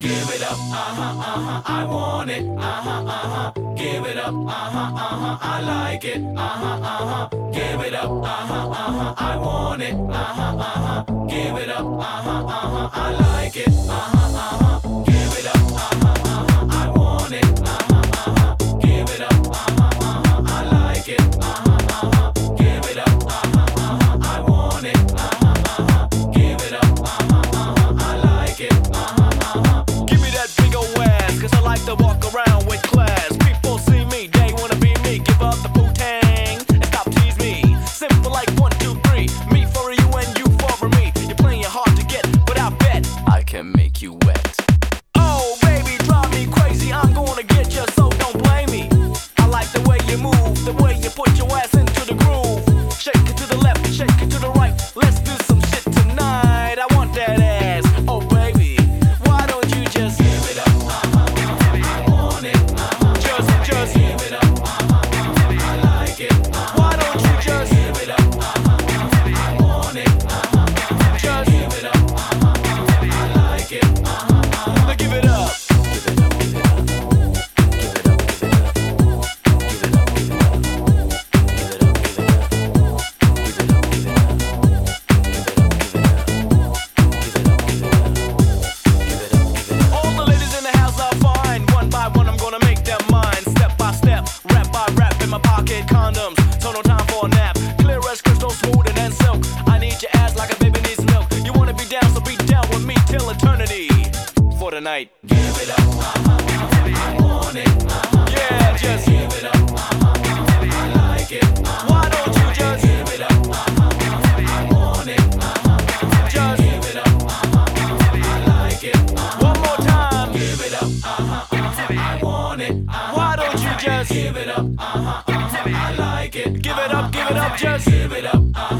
Give it up, uh-huh, uh-huh, I want it, uh-huh, uh-huh. Give it up, uh-huh, uh-huh, I like it, uh-huh, uh-huh. Give it up, uh-huh, uh-huh, I want it, uh-huh, uh-huh. Give it up, uh-huh, uh-huh, I like it, uh-huh. tonight. Give it up, I, I, want it. Yeah, just give it up, I, I like it. Why don't you just give it up? I want it. Just give it up, I like it. One more time. Give it up, I want it. Why don't you just give it up? I like it. Give it up, give it up, just give it up.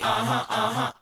啊哈啊哈。